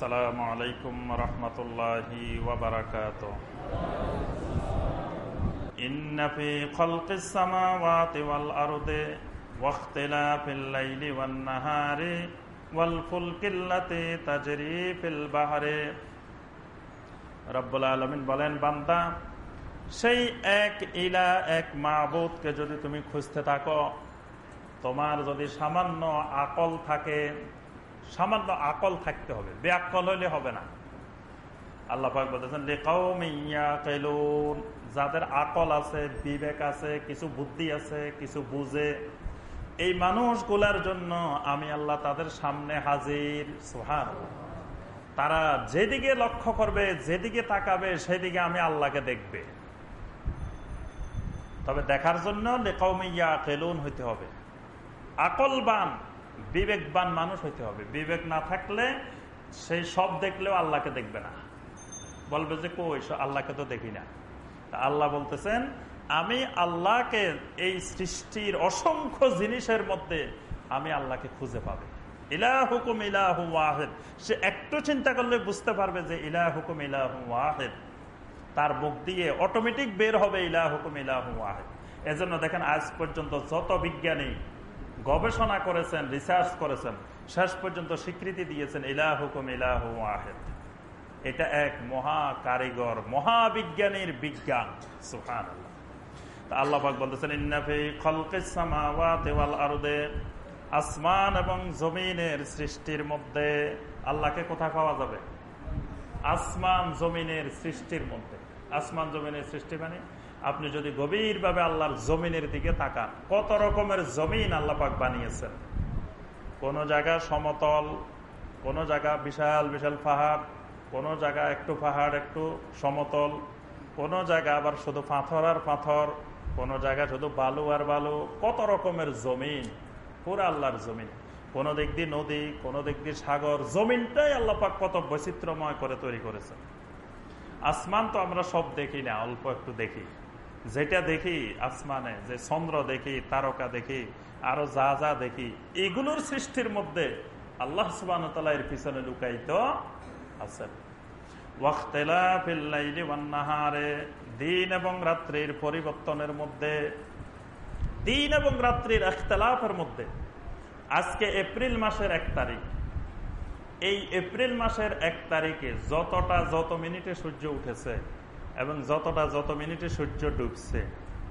السلام عليكم ورحمة الله وبركاته إن في خلق السماوات والأرض واختلاف الليل والنهار والفلك التي تجري في البحر রব্বুল আলমিন বলেন বান্দা সেই এক ইলা এক মাহবুদকে যদি তুমি খুঁজতে থাকো তোমার যদি সামান্য আকল থাকে সামান্য আকল থাকতে হবে। বেআকল হইলে হবে না। আল্লাহ বলতেছেন যাদের আকল আছে, বিবেক আছে, কিছু বুদ্ধি আছে, কিছু বুঝে, এই মানুষগুলার জন্য আমি আল্লাহ তাদের সামনে হাজির। সোহান তারা যেদিকে লক্ষ্য করবে, যেদিকে তাকাবে, সেদিকে আমি আল্লাহকে দেখবে। তবে দেখার জন্য লেকাউমিয়া কেলুন হইতে হবে। আকলবান বিবেকবান মানুষ হইতে হবে। বিবেক না থাকলে সেই সব দেখলেও আল্লাহকে দেখবে না। বলবে যে, কই আল্লাহকে তো দেখি না। আল্লাহ বলতেছেন, আমি আল্লাহকে এই সৃষ্টির অসংখ্য জিনিসের মধ্যে আমি আল্লাহকে খুঁজে পাবে। ইলাহ হুকুম ইলাহ ওয়াহেদ। সে একটু চিন্তা করলে বুঝতে পারবে যে ইলাহ হুকুম ইলাহ ওয়াহেদ। তার মুখ দিয়ে অটোমেটিক বের হবে ইলাহ হুকুম ইলাহ ওয়াহেদ। এজন্য দেখেন, আজ পর্যন্ত যত বিজ্ঞানী গবেষণা করেছেন রিসার্চ করেছেন, শেষ পর্যন্ত স্বীকৃতি দিয়েছেন ইলাহ হুকুম ইলাহ ওয়াহেদ। এটা এক মহা কারিগর মহাবিজ্ঞানীর বিজ্ঞান। সুহান আল্লাহ আল্লাহ বলতেছেন ইন্নাফি খলকিস সামাওয়াতি ওয়াল আরদে, আসমান এবং জমিনের সৃষ্টির মধ্যে আল্লাহকে কোথা পাওয়া যাবে? আসমান জমিনের সৃষ্টির মধ্যে। আসমান জমিনের সৃষ্টি মানে আপনি যদি গভীরভাবে আল্লাহর জমিনের দিকে তাকান, কত রকমের জমিন আল্লাপাক বানিয়েছেন? কোন জায়গা সমতল, কোন জায়গা বিশাল বিশাল পাহাড়, কোন জায়গা একটু পাহাড়, একটু সমতল, কোন জায়গা আবার শুধু পাথর আর পাথর, কোন জায়গা শুধু বালু আর বালু, কত রকমের জমিন, পুরো আল্লাহর জমিন। কোন দিক দিয়ে নদী, কোন দিক দিয়ে সাগর, জমিনটাই আল্লাপাক কত বৈচিত্র্যময় করে তৈরি করেছেন। আসমান তো আমরা সব দেখি না, অল্প একটু দেখি। যেটা দেখি আসমানে, যে চন্দ্র দেখি, তারকা দেখি, আরও যা যা দেখি, এগুলোর সৃষ্টির মধ্যে আল্লাহ সুবান এর পিছনে লুকাইত আছেন দিন এবং রাত্রির পরিবর্তনের মধ্যে, দিন এবং রাত্রির এখতলাফের মধ্যে। আজকে এপ্রিল মাসের এক তারিখ। এই এপ্রিল মাসের এক তারিখে যতটা, যত মিনিটে সূর্য উঠেছে এবং যতটা যত মিনিটে সূর্য ডুবছে,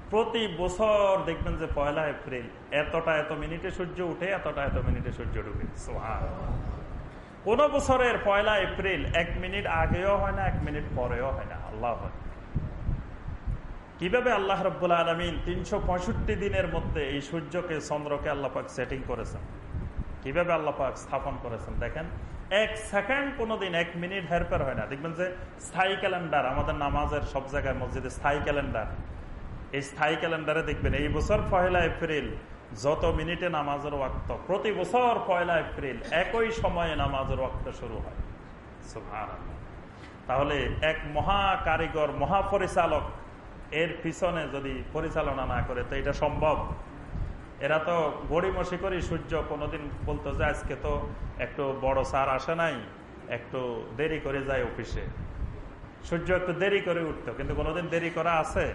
প্রতি বছর দেখবেন যে পয়লা এপ্রিল, এতটা এত মিনিটে সূর্য উঠে, এতটা এত মিনিটে সূর্য ডুবে। কোন বছরের পয়লা এপ্রিল এক মিনিট আগেও হয় না, এক মিনিট পরেও হয় না। আল্লাহ কীভাবে আল্লাহ রব্বুল আলমিন তিনশো পঁয়ষট্টি দিনের মধ্যে এই সূর্যকে, চন্দ্রকে আল্লাপাক সেটিং করেছেন? কীভাবে আল্লাপাক স্থাপন করেছেন? দেখেন এক সেকেন্ড, কোনোদিন এক মিনিট হেরপের হয় না। দেখবেন যে স্থায়ী ক্যালেন্ডার, আমাদের নামাজের সব জায়গায় মসজিদে স্থায়ী ক্যালেন্ডার। এই স্থায়ী ক্যালেন্ডারে দেখবেন, এই বছর পয়লা এপ্রিল, যত মিনিটে নামাজের ওয়াক্ত, প্রতি বছর পয়লা এপ্রিল, একই সময়ে নামাজের ওয়াক্ত শুরু হয়। তাহলে এক মহা কারিগর মহাপরিচালক এর পিছনে যদি পরিচালনা না করে, তো এটা সম্ভব। এরা তো গড়িমসি করি সূর্য কোনোদিন বলতো যে আজকে তো একটু বড় সার আসে নাই, একটু দেরি করে যায় অফিসে। সূর্য একটু দেরি করে উঠতো, কিন্তু কোনোদিন দেরি করা আছে?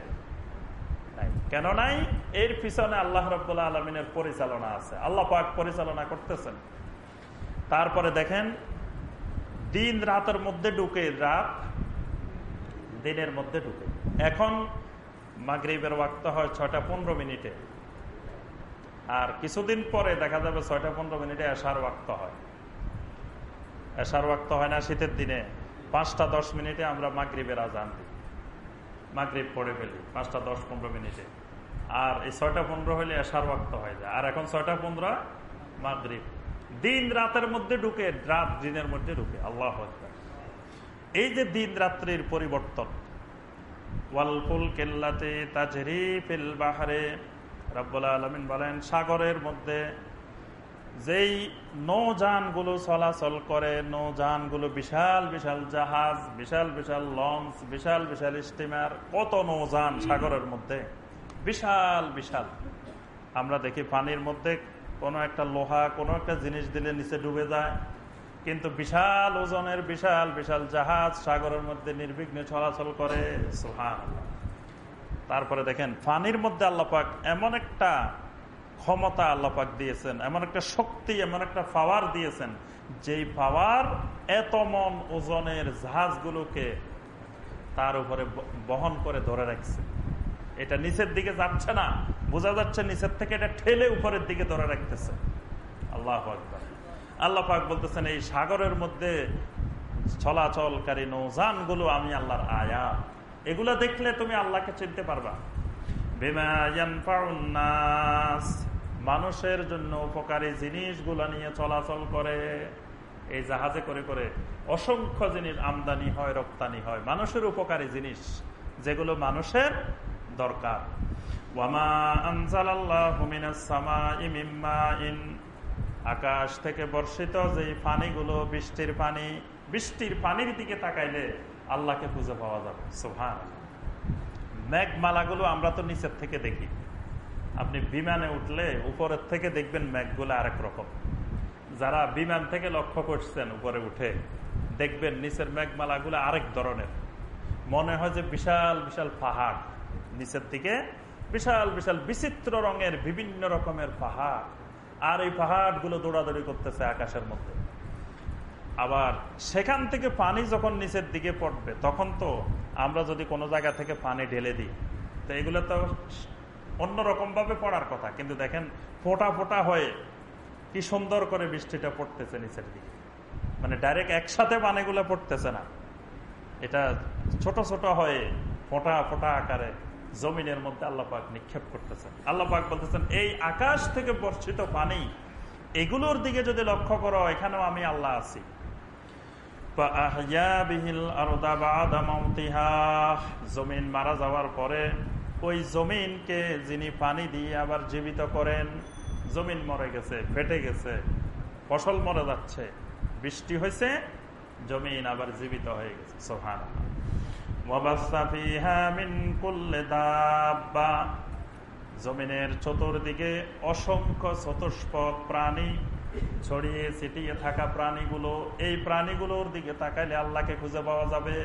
কেন নাই? এর পিছনে আল্লাহ রব্বুল্লা আলমিনের পরিচালনা আছে। আল্লাহ পাক পরিচালনা করতেছেন। তারপরে দেখেন, দিন রাতের মধ্যে ঢুকে, রাত দিনের মধ্যে ঢুকে। এখন মাগরীবের ওয়াক্ত হয় ছটা পনেরো মিনিটে। আর কিছুদিন পরে দেখা যাবে ছয়টা পনেরো মিনিটে এশার ওয়াক্ত হয়। এশার ওয়াক্ত হয় না, শীতের দিনে। পাঁচটা দশ মিনিটে আমরা মাগরীবের আজান দিই। মাগরীব পড়ে ফেলি, পাঁচটা দশ পনেরো মিনিটে। আর এই ছয়টা পনেরো হলে এশার ওয়াক্ত হয়ে যায়। আর এখন ছয়টা পনেরো, মাগরীব। দিন রাতের মধ্যে ঢুকে, রাত দিনের মধ্যে ঢুকে। আল্লাহ এই যে দিন রাত্রির পরিবর্তন ওয়ালফুল কেল্লাতে তাজরি বাহারে রাব্বুল আলমিন বলেন, সাগরের মধ্যে যেই নৌযানগুলো চলাচল করে, নৌযানগুলো বিশাল বিশাল জাহাজ, বিশাল বিশাল লঞ্চ, বিশাল বিশাল স্টিমার, কত নৌযান সাগরের মধ্যে? বিশাল বিশাল। আমরা দেখি পানির মধ্যে কোনো একটা লোহা, কোনো একটা জিনিস দিলে নিচে ডুবে যায়। কিন্তু বিশাল ওজনের বিশাল বিশাল জাহাজ সাগরের মধ্যে নির্বিঘ্নে চলাচল করে। সোহান তারপরে দেখেন, ফানির মধ্যে আল্লাপাক এমন একটা ক্ষমতা আল্লাপাক দিয়েছেন, এমন একটা শক্তি, এমন একটা পাওয়ার দিয়েছেন, যেই পাওয়ার এত মন ওজনের জাহাজগুলোকে তার উপরে বহন করে ধরে রাখছে। এটা নিচের দিকে যাচ্ছে না, বোঝা যাচ্ছে নিচের থেকে এটা ঠেলে উপরের দিকে ধরে রাখতেছে। আল্লাহ আকবর। আল্লাহ পাক বলতেছেন, এই সাগরের মধ্যে চলাচলকারী নৌজানগুলো আমি আল্লাহর আয়া এগুলা দেখলে তুমি আল্লাহকে চিনতে পারবা। মানুষের জন্য উপকারী জিনিসগুলো নিয়ে চলাচল করে, এই জাহাজে করে করে অসংখ্য জিনিস আমদানি হয়, রপ্তানি হয়। মানুষের উপকারী জিনিস, যেগুলো মানুষের দরকার। আকাশ থেকে বর্ষিত যে পানিগুলো, বৃষ্টির পানি, বৃষ্টির পানির দিকে তাকাইলে আল্লাহকে খুঁজে পাওয়া যাবে সোহান মেঘমালাগুলো আমরা তো নিচের থেকে দেখি। আপনি বিমানে উঠলে উপরের থেকে দেখবেন মেঘগুলো আরেক রকম। যারা বিমান থেকে লক্ষ্য করছেন উপরে উঠে, দেখবেন নিচের মেঘমালাগুলো আরেক ধরনের। মনে হয় যে বিশাল বিশাল পাহাড়। নিচের দিকে বিশাল বিশাল বিচিত্র রঙের বিভিন্ন রকমের পাহাড়। আর এই পাহাড়গুলো দৌড়াদৌড়ি করতেছে আকাশের মধ্যে। আবার সেখান থেকে পানি যখন নিচের দিকে পড়বে, তখন তো আমরা যদি কোনো জায়গা থেকে পানি ঢেলে দিই। তো এগুলো তো অন্যরকম ভাবে পড়ার কথা। কিন্তু দেখেন, ফোটা ফোটা হয়ে কি সুন্দর করে বৃষ্টিটা পড়তেছে নিচের দিকে। মানে ডাইরেক্ট একসাথে পানিগুলো পড়তেছে না। এটা ছোট ছোট হয়ে ফোটা ফোটা আকারে জমিনের মধ্যে আল্লাপাক নিক্ষেপ করতেছেন। আল্লাপাক বলতেছেন, এই আকাশ থেকে বর্ষিত পানি, এগুলোর দিকে যদি লক্ষ্য করো, এখানেও আমি আল্লাহ আছি। জমিন মারা যাওয়ার পরে ওই জমিনকে যিনি পানি দিয়ে আবার জীবিত করেন, জমিন মরে গেছে, ফেটে গেছে, ফসল মরে যাচ্ছে, বৃষ্টি হয়েছে, জমিন আবার জীবিত হয়ে গেছে সোহান জমিনের চতুর্দিকে অসংখ্য চতুষ্পদ প্রাণী ছড়িয়ে ছিটিয়ে থাকা প্রাণীগুলো, এই প্রাণীগুলোর দিকে তাকাইলে আল্লাহকে খুঁজে পাওয়া যাবে।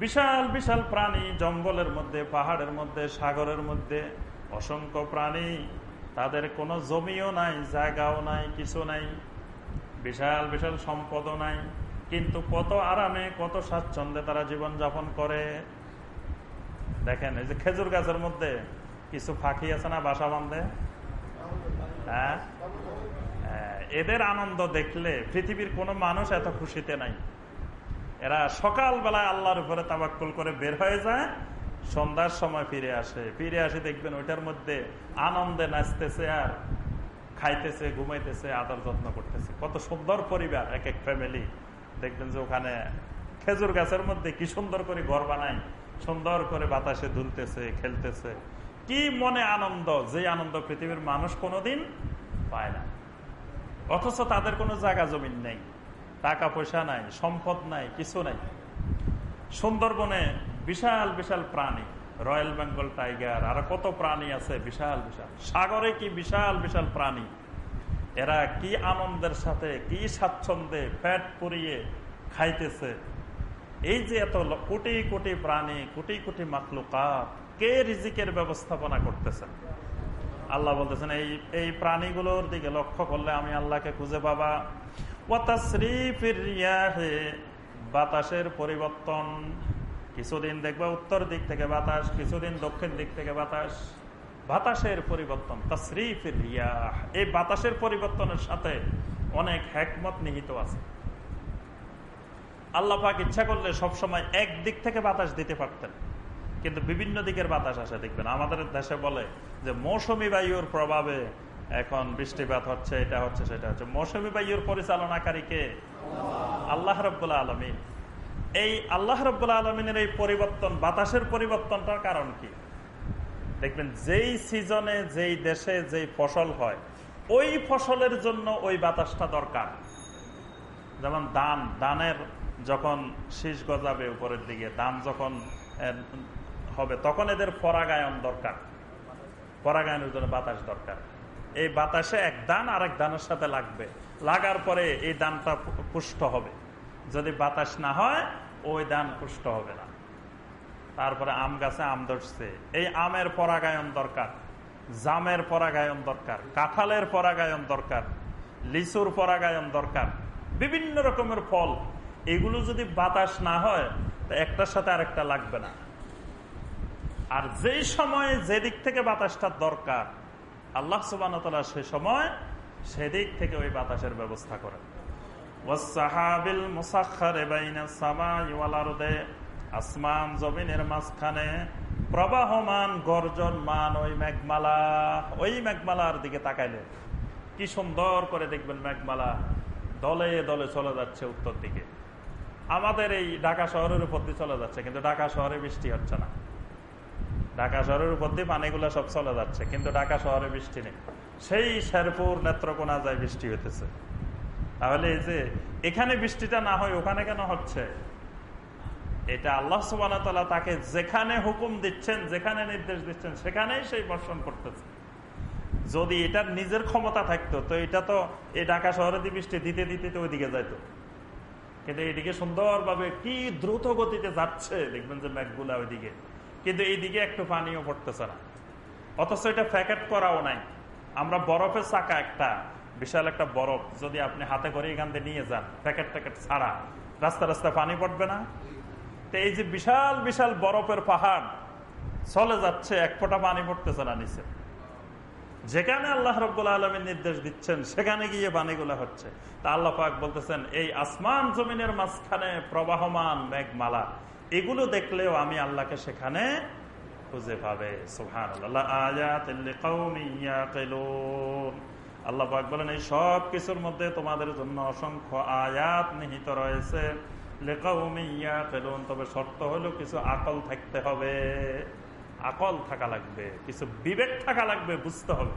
বিশাল বিশাল প্রাণী জঙ্গলের মধ্যে, পাহাড়ের মধ্যে, সাগরের মধ্যে, অসংখ্য প্রাণী। তাদের কোনো জমিও নাই, জায়গাও নাই, কিছু নাই, বিশাল বিশাল সম্পদও নাই। কিন্তু কত আরামে, কত স্বাচ্ছন্দ্যে তারা জীবন যাপন করে। দেখেন, এই যে খেজুর গাছের মধ্যে কিছু ফাঁকি আছে না বাসা বান্ধে হ্যাঁ? এদের আনন্দ দেখলে পৃথিবীর কোনো মানুষ এত খুশিতে নাই। এরা সকালবেলায় আল্লাহর উপরে তাবাক্কুল করে বের হয়ে যায়, সন্ধ্যার সময় ফিরে আসে। ফিরে আসে দেখবেন ওইটার মধ্যে আনন্দে নাচতেছে আর খাইতেছে, ঘুমাইতেছে, আদর যত্ন করতেছে। কত সুন্দর পরিবার, এক এক ফ্যামিলি দেখবেন যে ওখানে খেজুর গাছের মধ্যে কি সুন্দর করে ঘর বানায়, সুন্দর করে বাতাসে দুলতেছে, খেলতেছে। কি মনে আনন্দ, যে আনন্দ পৃথিবীর মানুষ কোনোদিন পায় না। অথচ তাদের কোনো জায়গা জমিন নেই। টাকা পয়সা নাই, সম্পদ নাই, কিছু নাই। সুন্দরবনে বিশাল বিশাল প্রাণী, রয়্যাল বেঙ্গল টাইগার, আর কত প্রাণী আছে, বিশাল বিশাল। সাগরে কি বিশাল বিশাল প্রাণী? এরা কি আনন্দের সাথে, কি স্বাচ্ছন্দ্যে ফ্যাট পরিয়ে খাইতেছে? এই যে এত কোটি কোটি প্রাণী, কোটি কোটি মাতলুকাত কে রিজিকের ব্যবস্থাপনা করতেছেন আল্লাহ বলতেছেন, এই এই প্রাণীগুলোর দিকে লক্ষ্য করলে আমি আল্লাহকে খুঁজে পাবা। বাতাসের পরিবর্তন। কিছুদিন দেখবা উত্তর দিক থেকে বাতাস, কিছুদিন দক্ষিণ দিক থেকে বাতাস। বাতাসের পরিবর্তন, তসরিফের রিয়া এই বাতাসের পরিবর্তনের সাথে অনেক হ্যাকমত নিহিত আছে। আল্লাহ পাক ইচ্ছা করলে সবসময় এক দিক থেকে বাতাস দিতে পারতেন। কিন্তু বিভিন্ন দিকের বাতাস আসে, দেখবেন। আমাদের দেশে বলে যে, মৌসুমি বায়ুর প্রভাবে এখন বৃষ্টিপাত হচ্ছে, এটা হচ্ছে, সেটা হচ্ছে। মৌসুমি বায়ুর পরিচালনাকারী কে? আল্লাহ রব্বুল্লা আলমিন। এই আল্লাহ রব্বুল্লা আলমিনের এই পরিবর্তন, বাতাসের পরিবর্তনটার কারণ কি? দেখবেন, যেই সিজনে, যেই দেশে, যেই ফসল হয়, ওই ফসলের জন্য ওই বাতাসটা দরকার। যেমন দান দানের যখন শীষ গজাবে উপরের দিকে দান যখন হবে, তখন এদের পরাগায়ন দরকার। পরাগায়নের জন্য বাতাস দরকার। এই বাতাসে এক দান আর এক দানের সাথে লাগবে। লাগার পরে এই দানটা পুষ্ট হবে। যদি বাতাস না হয়, ওই দান পুষ্ট হবে না। তারপরে আম গাছে আম ধরছে। এই আমের পরাগায়ন দরকার। জামের পরাগায়ন দরকার। কাঁঠালের পরাগায়ন দরকার। লিচুর পরাগায়ন দরকার। বিভিন্ন রকমের ফল। এগুলো যদি বাতাস না হয়, তো একটার সাথে আরেকটা লাগবে না। আর যেই সময় যেদিক থেকে বাতাসটা দরকার, আল্লাহ সুবান সে সময় সেদিক থেকে ওই বাতাসের ব্যবস্থা করেন। আসমান জমিনের মাঝখানে প্রবাহমান গর্জন মান ওই মেঘমালা, ওই মেঘমালার দিকে তাকাইলে কি সুন্দর করে দেখবেন মেঘমালা দলে দলে চলে যাচ্ছে উত্তর দিকে। আমাদের এই ঢাকা শহরের উপর দিয়ে চলে যাচ্ছে, কিন্তু ঢাকা শহরে বৃষ্টি হচ্ছে না। ঢাকা শহরের উপর দিয়ে পানিগুলো সব চলে যাচ্ছে, কিন্তু ঢাকা শহরে বৃষ্টি নেই। সেই শেরপুর নেত্রকোনা যায় বৃষ্টি হইতেছে। তাহলে এই যে এখানে বৃষ্টিটা না হয়, ওখানে কেন হচ্ছে? এটা আল্লাহ সুবান তাকে যেখানে হুকুম দিচ্ছেন, যেখানে নির্দেশ দিচ্ছেন, সেখানেই সেই বর্ষণ করতেছে। যদি এটার নিজের ক্ষমতা থাকতো, তো এটা তো এই ঢাকা শহরে বৃষ্টি দিতে দিতে তো ওইদিকে যাইতো। কিন্তু এইদিকে সুন্দরভাবে কি দ্রুত গতিতে যাচ্ছে, দেখবেন যে ম্যাকগুলা ওইদিকে। কিন্তু এইদিকে একটু পানিও পড়তেছে না। অথচ এটা প্যাকেট করাও নাই। আমরা বরফের চাকা একটা, বিশাল একটা বরফ, যদি আপনি হাতে করে এখান থেকে নিয়ে যান, প্যাকেট প্যাকেট ছাড়া, রাস্তা রাস্তা পানি পড়বে না। তো এই যে বিশাল বিশাল বরফের পাহাড়, চলে যাচ্ছে, এক ফোঁটা পানি পড়তেছে না নিচে। যেখানে আল্লাহ রব্বুল আলমের নির্দেশ দিচ্ছেন, সেখানে গিয়ে পানিগুলো হচ্ছে। তা আল্লাহ পাক বলতেছেন, এই আসমান জমিনের মাঝখানে প্রবাহমান মেঘমালা এগুলো দেখলেও আমি আল্লাহকে সেখানে খুঁজে পাবে। সুহান আল্লাহ পাক বলেন, এই সব কিছুর মধ্যে তোমাদের জন্য অসংখ্য আয়াত নিহিত রয়েছে। লেখাউমিয়া ফেলুন তবে শর্ত হলো কিছু আকল থাকতে হবে। আকল থাকা লাগবে, কিছু বিবেক থাকা লাগবে, বুঝতে হবে।